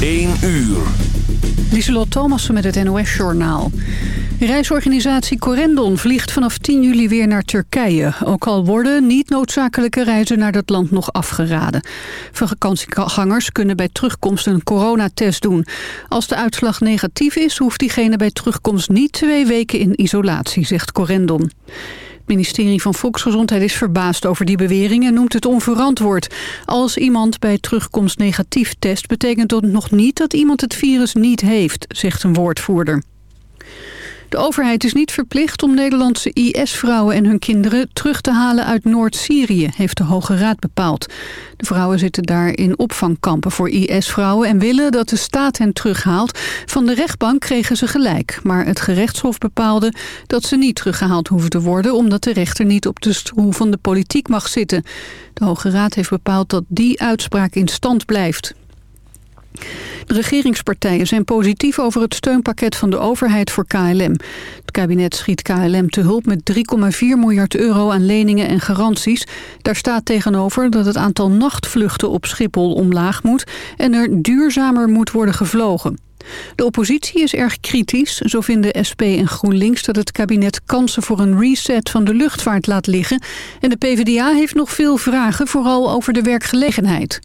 1 uur. Lieselot Thomassen met het NOS-journaal. Reisorganisatie Corendon vliegt vanaf 10 juli weer naar Turkije. Ook al worden niet noodzakelijke reizen naar dat land nog afgeraden. Vakantiegangers kunnen bij terugkomst een coronatest doen. Als de uitslag negatief is, hoeft diegene bij terugkomst niet twee weken in isolatie, zegt Corendon. Ministerie van Volksgezondheid is verbaasd over die bewering en noemt het onverantwoord. Als iemand bij terugkomst negatief test, betekent dat nog niet dat iemand het virus niet heeft, zegt een woordvoerder. De overheid is niet verplicht om Nederlandse IS-vrouwen en hun kinderen terug te halen uit Noord-Syrië, heeft de Hoge Raad bepaald. De vrouwen zitten daar in opvangkampen voor IS-vrouwen en willen dat de staat hen terughaalt. Van de rechtbank kregen ze gelijk, maar het gerechtshof bepaalde dat ze niet teruggehaald hoeven te worden, omdat de rechter niet op de stoel van de politiek mag zitten. De Hoge Raad heeft bepaald dat die uitspraak in stand blijft. De regeringspartijen zijn positief over het steunpakket van de overheid voor KLM. Het kabinet schiet KLM te hulp met 3,4 miljard euro aan leningen en garanties. Daar staat tegenover dat het aantal nachtvluchten op Schiphol omlaag moet... en er duurzamer moet worden gevlogen. De oppositie is erg kritisch. Zo vinden SP en GroenLinks dat het kabinet kansen voor een reset van de luchtvaart laat liggen. En de PvdA heeft nog veel vragen, vooral over de werkgelegenheid.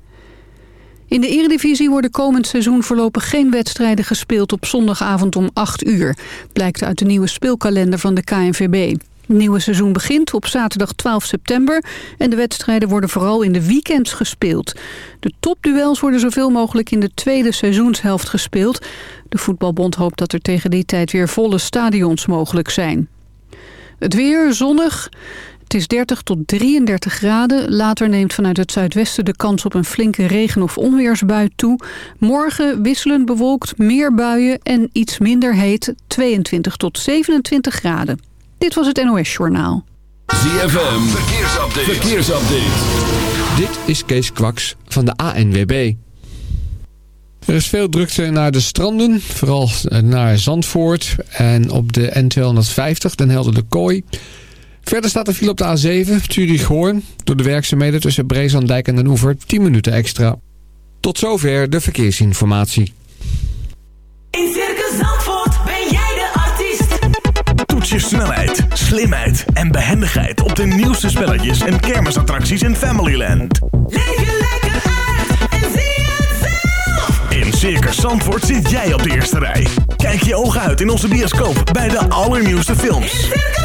In de eredivisie worden komend seizoen voorlopig geen wedstrijden gespeeld op zondagavond om 8 uur. Blijkt uit de nieuwe speelkalender van de KNVB. Het nieuwe seizoen begint op zaterdag 12 september en de wedstrijden worden vooral in de weekends gespeeld. De topduels worden zoveel mogelijk in de tweede seizoenshelft gespeeld. De voetbalbond hoopt dat er tegen die tijd weer volle stadions mogelijk zijn. Het weer zonnig. Het is 30 tot 33 graden. Later neemt vanuit het zuidwesten de kans op een flinke regen- of onweersbui toe. Morgen wisselend bewolkt, meer buien en iets minder heet. 22 tot 27 graden. Dit was het NOS Journaal. ZFM, verkeersupdate. verkeersupdate. Dit is Kees Kwaks van de ANWB. Er is veel drukte naar de stranden, vooral naar Zandvoort en op de N250, Den Helder de Kooi... Verder staat er file op de A7, Zurich-Hoorn. Door de werkzaamheden tussen Brezandijk en Den Oever 10 minuten extra. Tot zover de verkeersinformatie. In Circus Zandvoort ben jij de artiest. Toets je snelheid, slimheid en behendigheid op de nieuwste spelletjes en kermisattracties in Familyland. Leef je lekker uit en zie het zelf. In Circus Zandvoort zit jij op de eerste rij. Kijk je ogen uit in onze bioscoop bij de allernieuwste films. In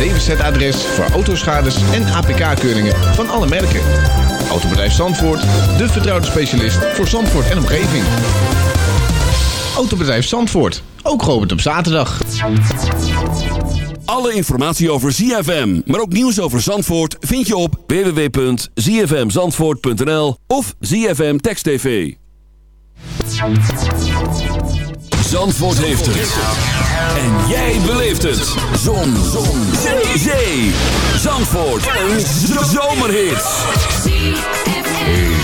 DWZ-adres voor autoschades en APK-keuringen van alle merken. Autobedrijf Zandvoort, de vertrouwde specialist voor Zandvoort en omgeving. Autobedrijf Zandvoort, ook geopend op zaterdag. Alle informatie over ZFM, maar ook nieuws over Zandvoort... vind je op www.zfmzandvoort.nl of ZFM Text TV. Zandvoort heeft het. En beleeft het. Zon. Zon. Zee. Zee. Zandvoort. Een zomerhit.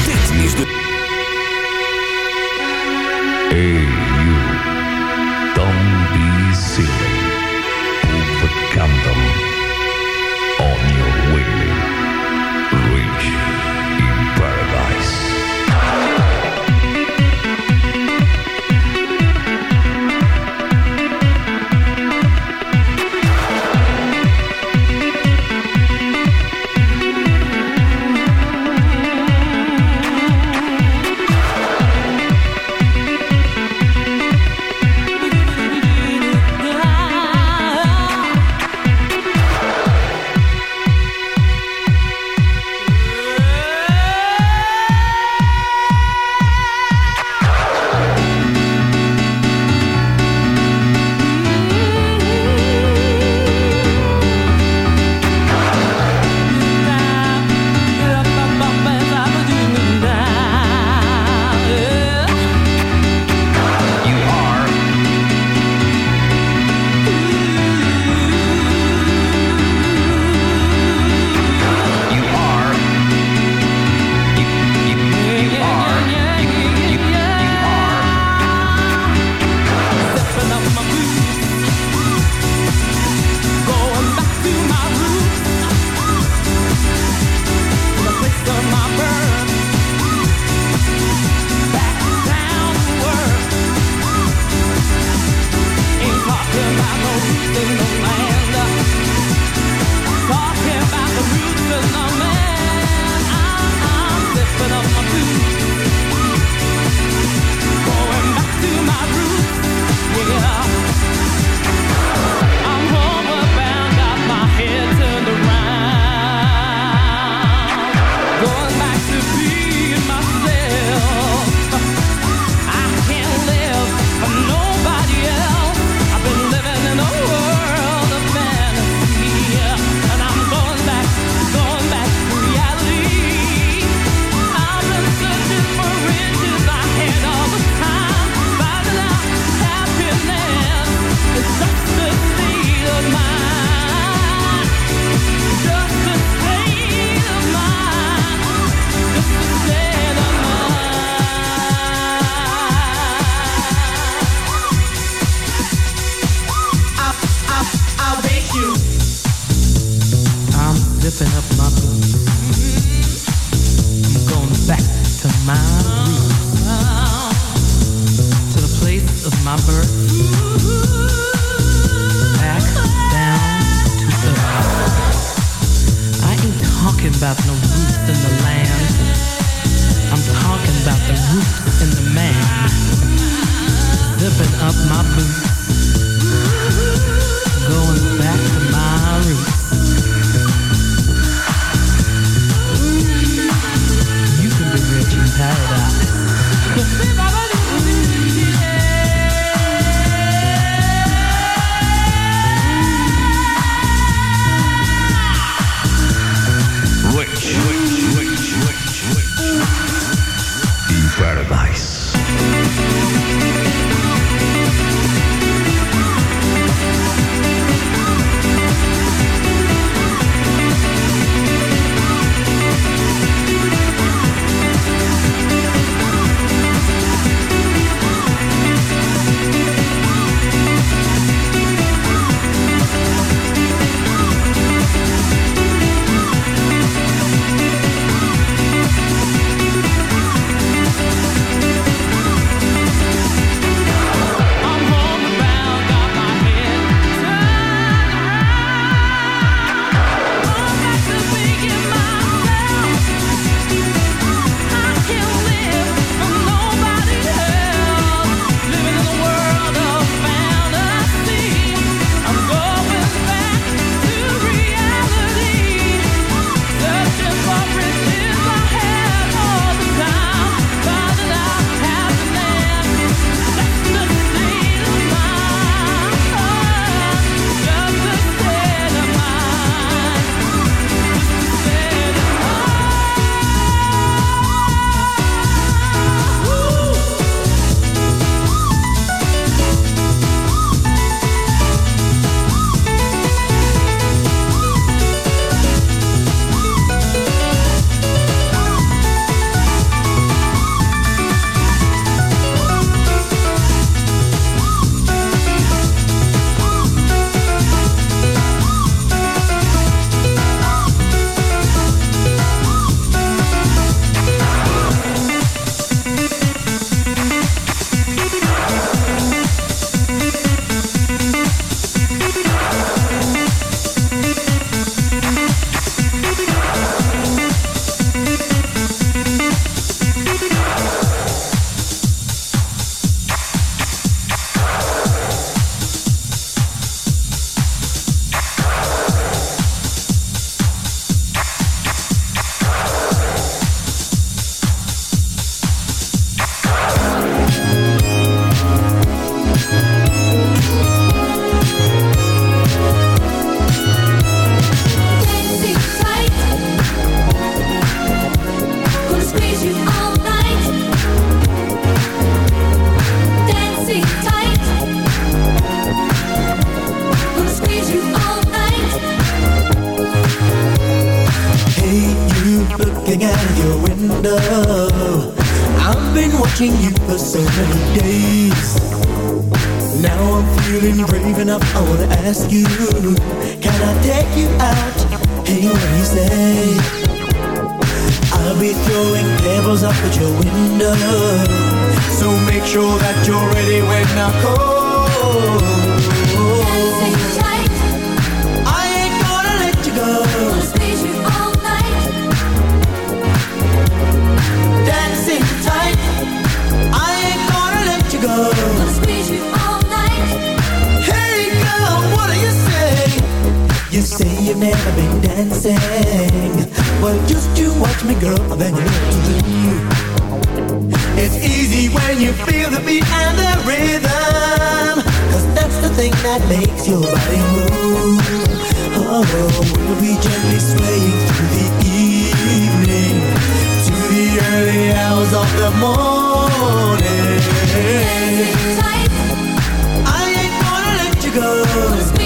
Dit is de... goes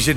is it?